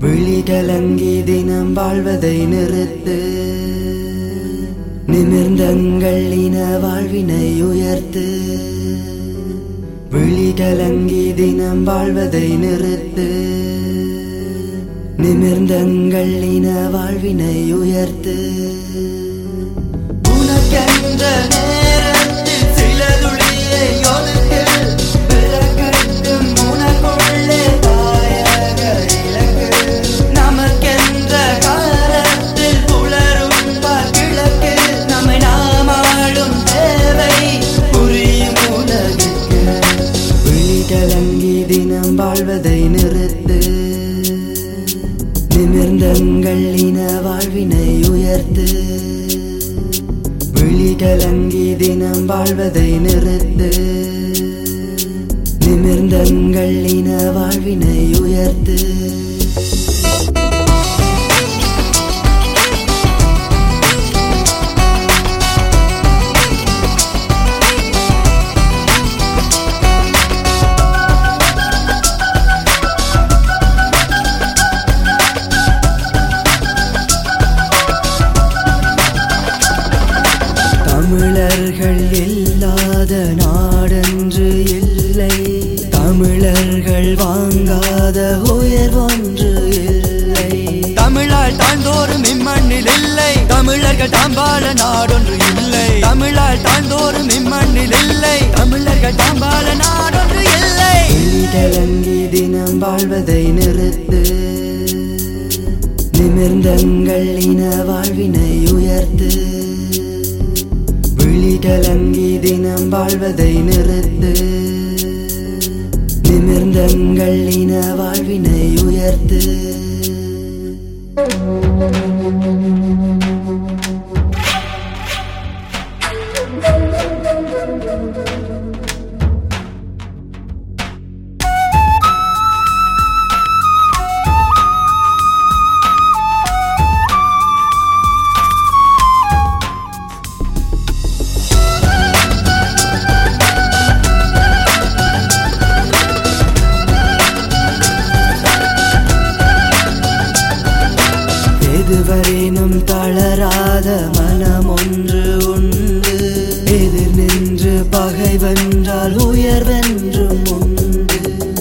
விழிகலங்கி தினம் வாழ்வதை நிறுத்து. நிமிர்ந்தங்கள் இன வாழ்வினை உயர்த்து. விழிகலங்கி தினம் வாழ்வதை நிறுத்து. நிமிர்ந்தங்கள் இன வாழ்வினை உயர்த்து. உனக்கென்ற நேரத்தில் சில துளியை வாழ்வதை நிறுத்து. நிமிர்ந்தங்கள் இன வாழ்வினை உயர்த்து. விழிகலங்கி தினம் வாழ்வதை நிறுத்து. நிமிர்ந்தங்கள் இன வாழ்வினை உயர்த்து. தமிழர்கள் வாங்காத உயர்வொன்று இல்லை. தமிழால் தாழ்ந்தோறும் இம்மண்ணில் இல்லை. தமிழர்கள் தாம்பால நாடொன்று இல்லை. தமிழால் தாழ்ந்தோறும் இம்மண்ணில் இல்லை. தமிழர்கள் தாம்பால நாடொன்று இல்லை. கிழங்கி தினம் வாழ்வதை நிறுத்து. நிமிர்ந்தங்கள் இன வாழ்வினை உயர்த்து. விழிகலங்கி தினம் வாழ்வதை நிறுத்து. நிமிர்ந்தங்கள் இன வாழ்வினை உயர்த்து. எதுவரேனும் தளராத மனம் ஒன்று உண்டு. எதிர் நின்று பகை வென்றால் உயர்வென்றும் உண்டு.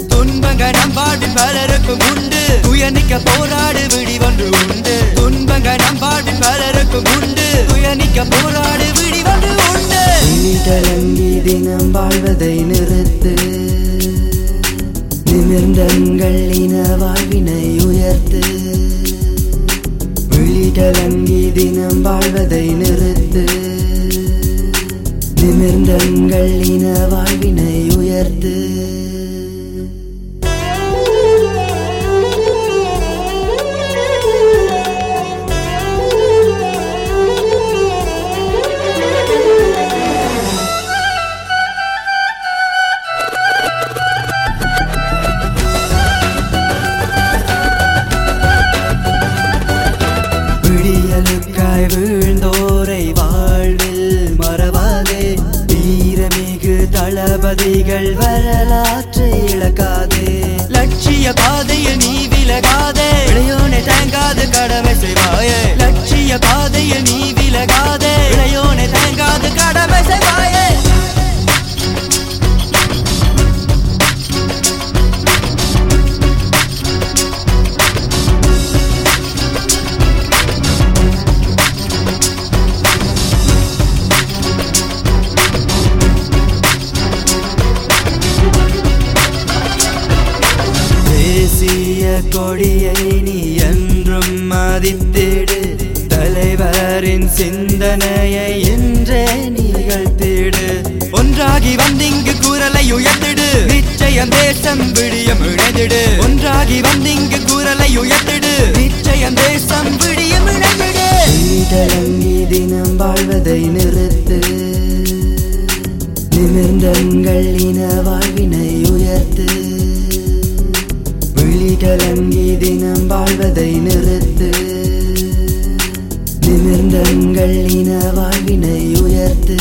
துன்பங்க நம்பாட்டில் பலருக்கும் உண்டு. துயனிக்க போராடு விடிவொன்று உண்டு. துன்பங்க நம்பாட்டில் பலருக்கும் உண்டு. துயனிக்க போராடு விடிவொன்று உண்டு. விழிகலங்கி தினம் வாழ்வதை நிறுத்து. நிமிர்ந்தங்கள் இன வாழ்வினை உயர்த்து. விழிகலங்கி தினம் வாழ்வதை நிறுத்து. நிமிர்ந்தங்கள் இன வாழ்வினை உயர்த்து. தளபதிகள் இழக்காதே. லட்சிய பாதையில் நீ விலகாதே. விளையோனே தேங்காது கடமை செய்வாயே. லட்சிய பாதையில் நீ விலகாதே. கொடியை நீ என்றும் மதித்திடு. தலைவரின் சிந்தனையை என்றே நிகழ்த்திடு. ஒன்றாகி வந்திங்கு குரலை உயர்த்திடு. நிச்சயம் தேசம் விடியம் இழைந்திடு ஒன்றாகி வந்திங்கு குரலை உயர்த்திடு. நிச்சயம் தேசம் விடியம் இழைந்திடு வீடலங்கி தினம் வாழ்வதை நிறுத்து. நிமிர்ந்தங்கள் இன வாழ்வினை உயர்த்து. கலங்கி தினம் வாழ்வதை நிறுத்து. நிமிர்ந்தங்கள் இன வாழ்வினை உயர்த்து.